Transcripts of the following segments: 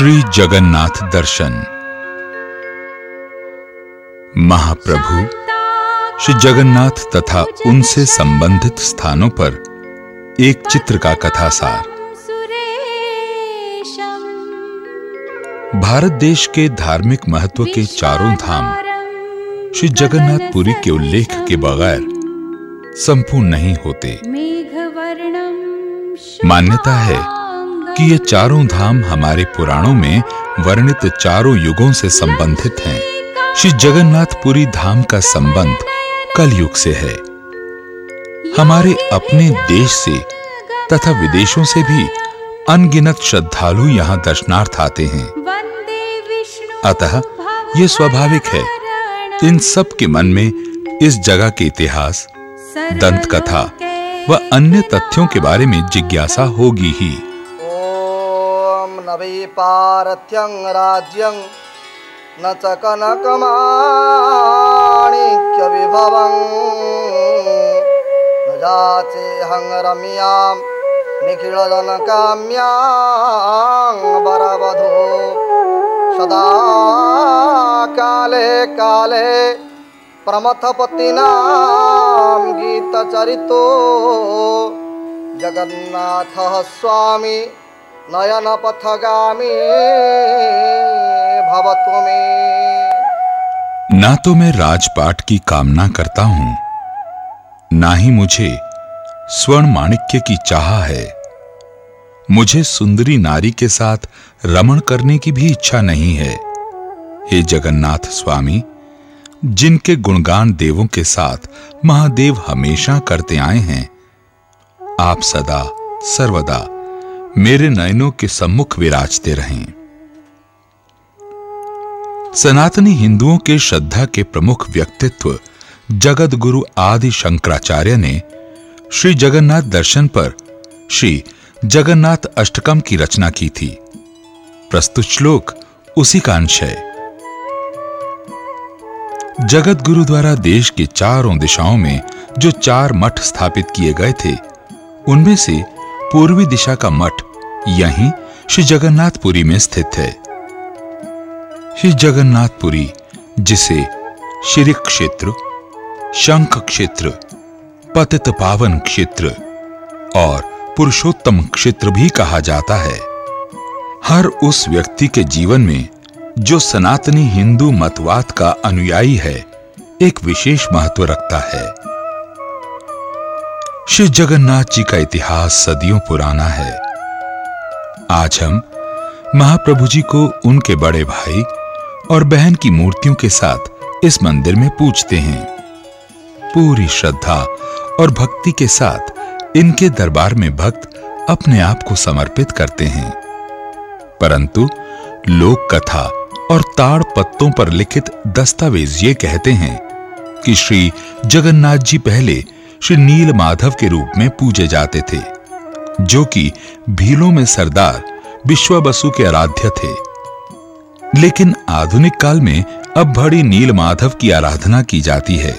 श्री जगन्नाथ दर्शन। महाप्रभु, श्री जगन्नाथ तथा उनसे संबंधित स्थानों पर एक चित्र का कथा कथासार। भारत देश के धार्मिक महत्व के चारों धाम श्री जगन्नाथपुरी के उल्लेख के बगैर संपूर्ण नहीं होते। मान्यता है कि ये चारों धाम हमारे पुराणों में वर्णित चारों युगों से संबंधित हैं। श्री जगन्नाथपुरी धाम का संबंध कलयुग से है। हमारे अपने देश से तथा विदेशों से भी अनगिनत श्रद्धालु यहाँ दर्शनार्थ आते हैं। अतः यह स्वाभाविक है। इन सब के मन में इस जगह के इतिहास दंत कथा व अन्य तथ्यों के बारे में जिज्ञासा होगी ही। ॐ नवी पारथ्यं राज्यं न च कनकमाणिक्यविभवं। न जाचेऽहं रम्यां निखिलजनकाम्यां वरवधू। सदा काले काले प्रमथपतिनां गीतचरितो। जगन्नाथः स्वामी नयनपथगामी भवतु मे ना तो मैं राजपाट की कामना करता हूँ, ना ही मुझे स्वर्ण माणिक्य की चाह है। मुझे सुंदरी नारी के साथ रमण करने की भी इच्छा नहीं है। हे जगन्नाथ स्वामी, जिनके गुणगान देवों के साथ महादेव हमेशा करते आए हैं, आप सदा सर्वदा मेरे नयनों के सम्मुख विराजते रहें। सनातनी हिंदुओं के श्रद्धा के प्रमुख व्यक्तित्व जगत गुरु आदि शंकराचार्य ने श्री जगन्नाथ दर्शन पर श्री जगन्नाथ अष्टकम की रचना की थी। प्रस्तुत श्लोक उसी का अंश है। जगत गुरु द्वारा देश के चारों दिशाओं में जो चार मठ स्थापित किए गए थे, उनमें से पूर्वी दिशा का मठ यहीं श्री जगन्नाथपुरी में स्थित है। श्री जगन्नाथपुरी, जिसे श्री क्षेत्र, शंख क्षेत्र, पतित पावन क्षेत्र और पुरुषोत्तम क्षेत्र भी कहा जाता है। हर उस व्यक्ति के जीवन में जो सनातनी हिंदू मतवाद का अनुयायी है, एक विशेष महत्व रखता है। श्री जगन्नाथ जी का इतिहास सदियों पुराना है। आज हम महाप्रभु जी को उनके बड़े भाई और बहन की मूर्तियों के साथ इस मंदिर में पूजते हैं। पूरी श्रद्धा और भक्ति के साथ इनके दरबार में भक्त अपने आप को समर्पित करते हैं। परंतु लोक कथा और ताड़ पत्तों पर लिखित दस्तावेज़ ये कहते हैं कि श्री जगन्नाथ जी पहले श्री नील माधव के रूप में पूजे जाते थे, जो कि भीलों में सरदार विश्व बसु के आराध्य थे। लेकिन आधुनिक काल में अब बड़ी नील माधव की आराधना की जाती है,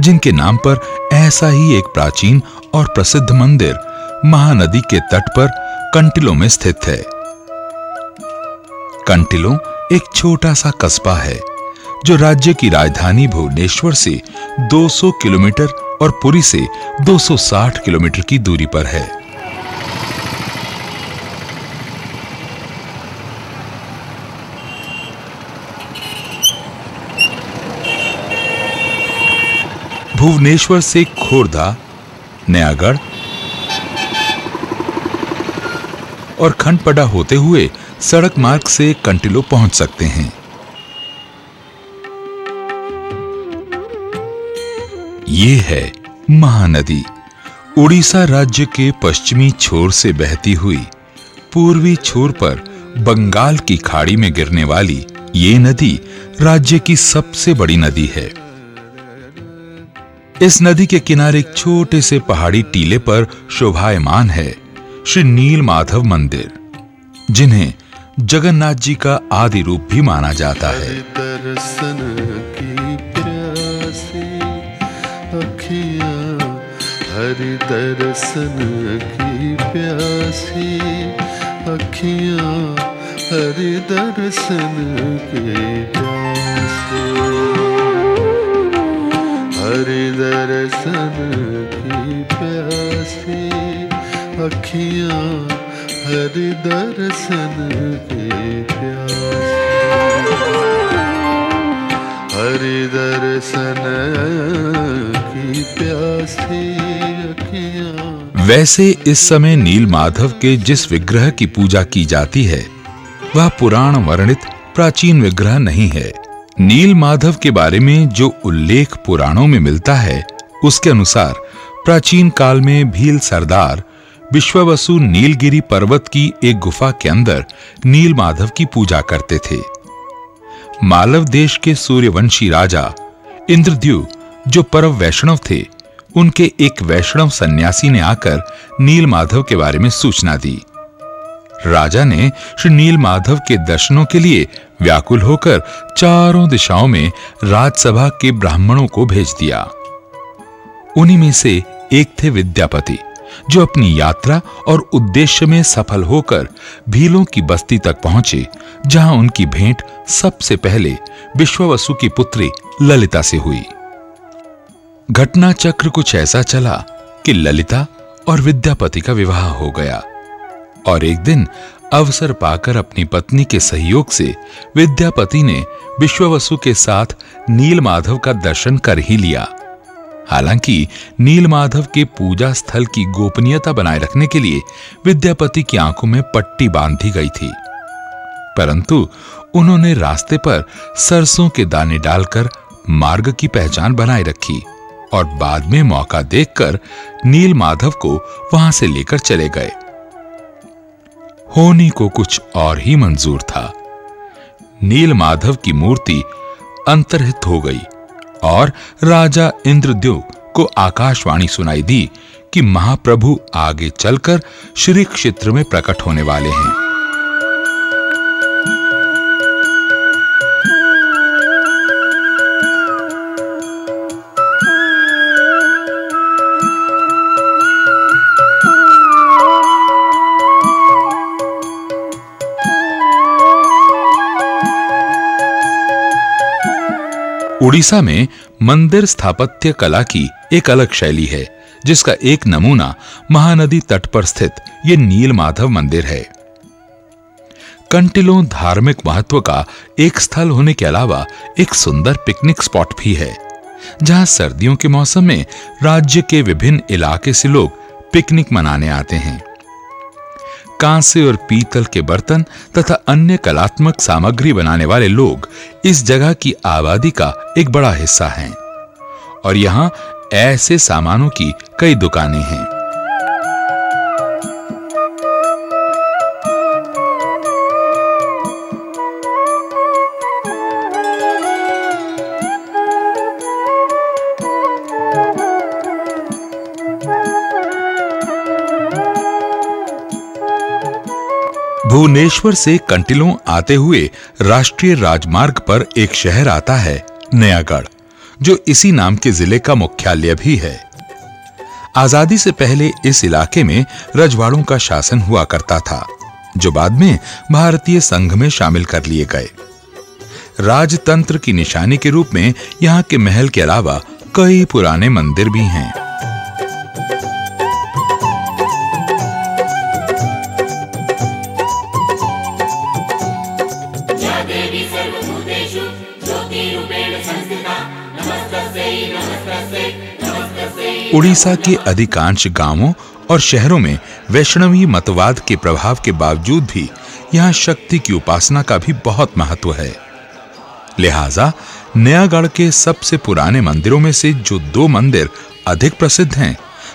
जिनके नाम पर ऐसा ही एक प्राचीन और प्रसिद्ध मंदिर महानदी के तट पर कंटिलो में स्थित है। कंटिलो एक छोटा सा कस्बा है, जो राज्य की राजधानी भुवनेश्वर से 200 किलोमीटर और पुरी से 260 किलोमीटर की दूरी पर है। भुवनेश्वर से खोरदा, नयागढ़ और खंडपड़ा होते हुए सड़क मार्ग से कंटिलो पहुँच सकते हैं। ये है महानदी। उड़ीसा राज्य के पश्चिमी छोर से बहती हुई, पूर्वी छोर पर बंगाल की खाड़ी में गिरने वाली ये नदी राज्य की सबसे बड़ी नदी है। इस नदी के किनारे एक छोटे से पहाड़ी टीले पर शोभायमान है श्री नील माधव मंदिर, जिन्हें जगन्नाथ जी का आदि रूप भी माना जाता है। हरि दर्शन की प्यासी अखियाँ हरि दर्शन के प्यासे। हरि दर्शन की प्यासी अखियाँ हरि दर्शन के प्यासे। हरि दर्शन वैसे इस समय नील माधव के जिस विग्रह की पूजा की जाती है, वह पुराण वर्णित प्राचीन विग्रह नहीं है। नील माधव के बारे में जो उल्लेख पुराणों में मिलता है, उसके अनुसार प्राचीन काल में भील सरदार विश्ववसु नीलगिरी पर्वत की एक गुफा के अंदर नील माधव की पूजा करते थे। मालव देश के सूर्यवंशी राजा इंद्रद्यु जो परम वैष्णव थे, उनके एक वैष्णव सन्यासी ने आकर नील माधव के बारे में सूचना दी। राजा ने श्री नील माधव के दर्शनों के लिए व्याकुल होकर चारों दिशाओं में राजसभा के ब्राह्मणों को भेज दिया। उन्हीं में से एक थे विद्यापति, जो अपनी यात्रा और उद्देश्य में सफल होकर भीलों की बस्ती तक पहुँचे, जहाँ उनकी भेंट सबसे पहले विश्ववसु की पुत्री ललिता से हुई। घटना चक्र कुछ ऐसा चला कि ललिता और विद्यापति का विवाह हो गया। और एक दिन अवसर पाकर अपनी पत्नी के सहयोग से विद्यापति ने विश्ववसु के साथ नीलमाधव का दर्शन कर ही लिया। हालाँकि नीलमाधव के पूजा स्थल की गोपनीयता बनाए रखने के लिए विद्यापति की आँखों में पट्टी बांधी गई थी। परंतु उन्होंने रास्ते पर सरसों के दाने डालकर मार्ग की पहचान बनाए रखी। और बाद में मौका देखकर नील माधव को वहाँ से लेकर चले गए। होनी को कुछ और ही मंजूर था। नील माधव की मूर्ति अंतर्हित हो गई और राजा इंद्रद्युम्न को आकाशवाणी सुनाई दी कि महाप्रभु आगे चलकर श्री क्षेत्र में प्रकट होने वाले हैं। उड़ीसा में मंदिर स्थापत्य कला की एक अलग शैली है, जिसका एक नमूना महानदी तट पर स्थित ये नील माधव मंदिर है। कंटिलो धार्मिक महत्व का एक स्थल होने के अलावा एक सुंदर पिकनिक स्पॉट भी है, जहाँ सर्दियों के मौसम में राज्य के विभिन्न इलाके से लोग पिकनिक मनाने आते हैं। कांसे और पीतल के बर्तन तथा अन्य कलात्मक सामग्री बनाने वाले लोग इस जगह की आबादी का एक बड़ा हिस्सा हैं। और यहाँ ऐसे सामानों की कई दुकानें हैं। भुवनेश्वर से कंटिलों आते हुए राष्ट्रीय राजमार्ग पर एक शहर आता है, नयागढ़, जो इसी नाम के ज़िले का मुख्यालय भी है। आज़ादी से पहले इस इलाके में रजवाड़ों का शासन हुआ करता था, जो बाद में भारतीय संघ में शामिल कर लिए गए। राजतंत्र की निशानी के रूप में यहाँ के महल के अलावा कई पुराने मंदिर भी हैं। उड़ीसा के अधिकांश गाँवों और शहरों में वैष्णवी मतवाद के प्रभाव के बावजूद भी यहाँ शक्ति की उपासना का भी बहुत महत्व है। लिहाजा, नयागढ़ के सबसे पुराने मंदिरों में से जो दो मंदिर अधिक प्रसिद्ध हैं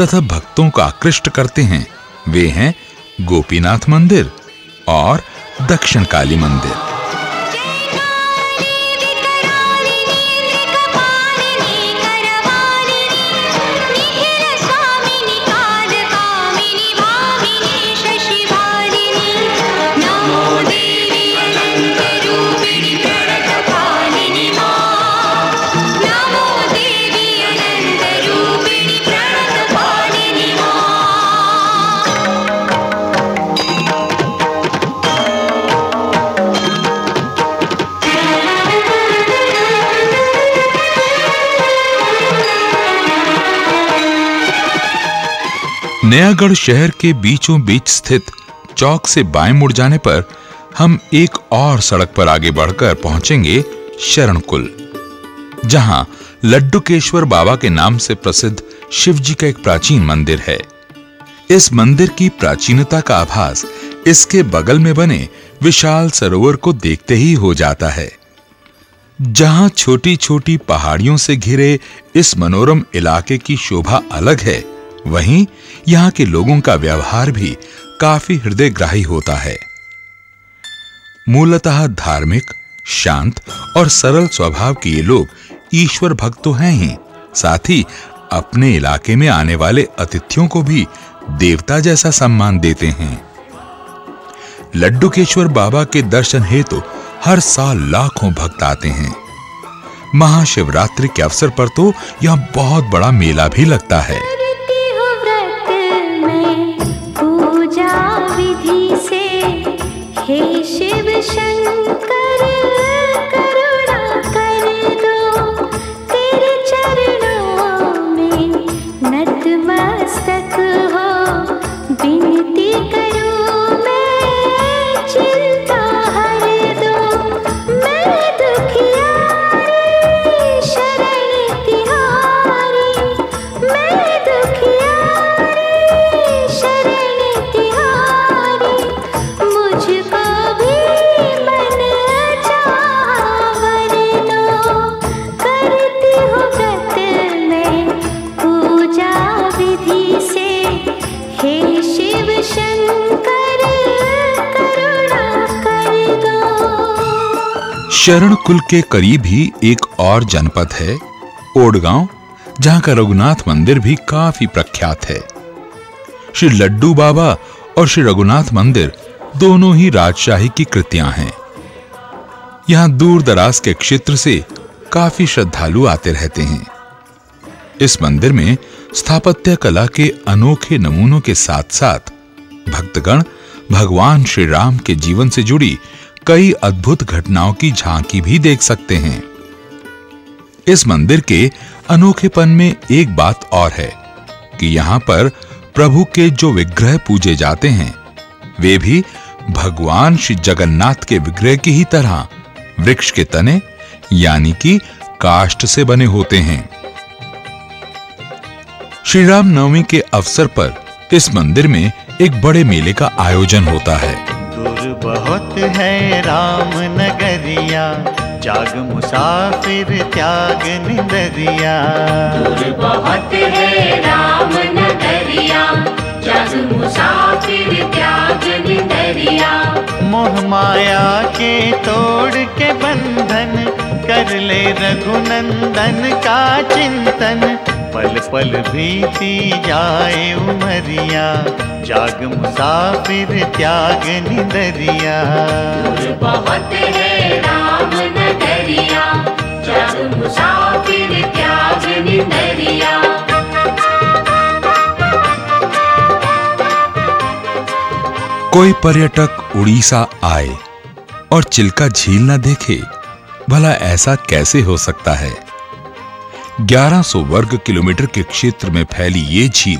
तथा भक्तों को आकृष्ट करते हैं, वे हैं गोपीनाथ मंदिर और दक्षिण काली मंदिर। नयागढ़ शहर के बीचों बीच स्थित चौक से बाएँ मुड़ जाने पर हम एक और सड़क पर आगे बढ़कर पहुँचेंगे शरण कुल जहाँ लड्डुकेश्वर बाबा के नाम से प्रसिद्ध शिव जी का एक प्राचीन मंदिर है। इस मंदिर की प्राचीनता का आभास इसके बगल में बने विशाल सरोवर को देखते ही हो जाता है, जहाँ छोटी-छोटी पहाड़ियों से घिरे इस मनोरम इलाके की शोभा अलग है। वहीं यहाँ के लोगों का व्यवहार भी काफ़ी हृदयग्राही होता है। मूलतः धार्मिक, शांत और सरल स्वभाव के ये लोग ईश्वर भक्त तो हैं ही। साथ ही अपने इलाके में आने वाले अतिथियों को भी देवता जैसा सम्मान देते हैं। लड्डूकेश्वर बाबा के दर्शन हेतु तो हर साल लाखों भक्त आते हैं। महाशिवरात्रि के अवसर पर तो यह बहुत बड़ा मेला भी लगता है। शङ्कर शरण कुल के करीब ही एक और जनपद है, ओडगांव, जहाँ का रघुनाथ मंदिर भी काफ़ी प्रख्यात है। श्री लड्डू बाबा और श्री रघुनाथ मंदिर दोनों ही राजशाही की कृतियाँ हैं। यहाँ दूर दराज के क्षेत्र से काफ़ी श्रद्धालु आते रहते हैं। इस मंदिर में स्थापत्य कला के अनोखे नमूनों के साथ-साथ भक्तगण भगवान श्री राम के जीवन से जुड़ी कई अद्भुत घटनाओं की झांकी भी देख सकते हैं। इस मंदिर के अनोखेपन में एक बात और है कि यहाँ पर प्रभु के जो विग्रह पूजे जाते हैं, वे भी भगवान श्री जगन्नाथ के विग्रह की ही तरह वृक्ष के तने, यानी कि काष्ठ से बने होते हैं। श्री राम नवमी के अवसर पर इस मंदिर में एक बड़े मेले का आयोजन होता है। बहुत है राम नगरिया जाग मुसाफिर त्याग निंदरिया। दूर बहुत है राम नगरिया जग मुसाफिर त्याग निंदरिया। मोह माया के तोड़ के बंधन कर ले रघुनंदन का चिंतन। पल पल बीती जाए उमरिया। जाग मुसाफिर त्याग निंदरिया। बहुत है राम नगरिया जग मुसाफिर त्याग निंदरिया। कोई पर्यटक उड़ीसा आए और चिल्का झील न देखे भला ऐसा कैसे हो सकता है? 1100 वर्ग किलोमीटर के क्षेत्र में फैली ये झील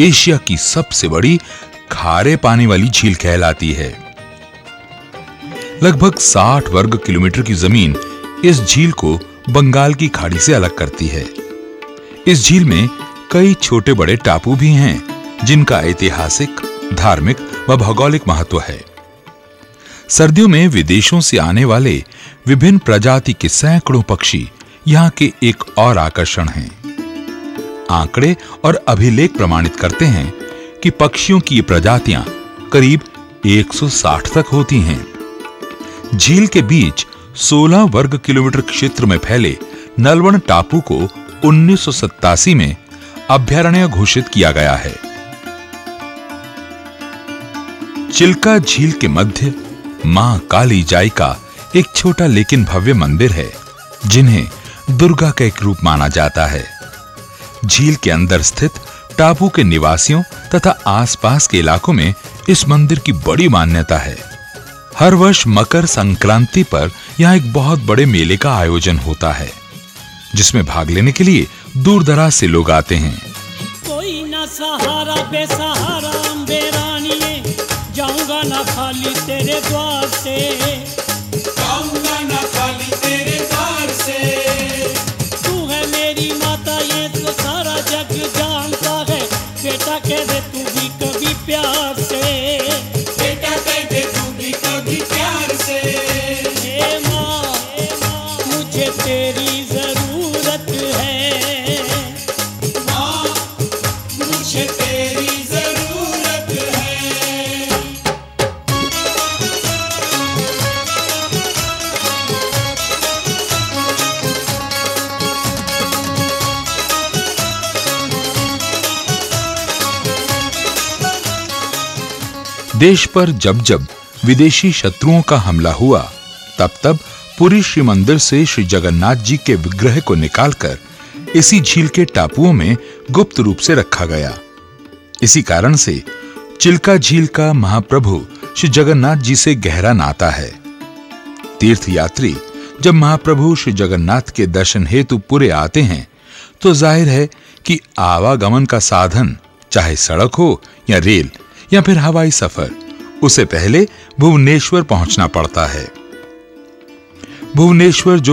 एशिया की सबसे बड़ी खारे पानी वाली झील कहलाती है। लगभग 60 वर्ग किलोमीटर की ज़मीन इस झील को बंगाल की खाड़ी से अलग करती है। इस झील में कई छोटे बड़े टापू भी हैं, जिनका ऐतिहासिक, धार्मिक व भौगोलिक महत्व है। सर्दियों में विदेशों से आने वाले विभिन्न प्रजाति के सैकड़ों पक्षी यहाँ के एक और आकर्षण हैं। आंकड़े और अभिलेख प्रमाणित करते हैं कि पक्षियों की प्रजातियाँ करीब 160 तक होती हैं। झील के बीच 16 वर्ग किलोमीटर क्षेत्र में फैले नलवण टापू को 1987 में अभ्यारण्य घोषित किया गया है। चिल्का झील के मध्य माँ काली जाई का एक छोटा लेकिन भव्य मंदिर है, जिन्हें दुर्गा का एक रूप माना जाता है। झील के अंदर स्थित टापू के निवासियों तथा आसपास के इलाकों में इस मंदिर की बड़ी मान्यता है। हर वर्ष मकर संक्रांति पर यहाँ एक बहुत बड़े मेले का आयोजन होता है, जिसमें भाग लेने के लिए दूर दराज से लोग आते हैं। कोई न सहारा, बेसहारा जाऊँगा ना खाली तेरे द्वार से। प्यार से। बेटा कह दे तू भी कभी प्यार से। देश पर जब जब विदेशी शत्रुओं का हमला हुआ, तब तब पुरी श्री मंदिर से श्री जगन्नाथ जी के विग्रह को निकालकर इसी झील के टापुओं में गुप्त रूप से रखा गया। इसी कारण से चिल्का झील का महाप्रभु श्री जगन्नाथ जी से गहरा नाता है। तीर्थ यात्री जब महाप्रभु श्री जगन्नाथ के दर्शन हेतु पूरे आते हैं तो ज़ाहिर है कि आवागमन का साधन, चाहे सड़क हो या रेल या फिर हवाई सफ़र उसे पहले भुवनेश्वर पहुँचना पड़ता है। भुवनेश्वर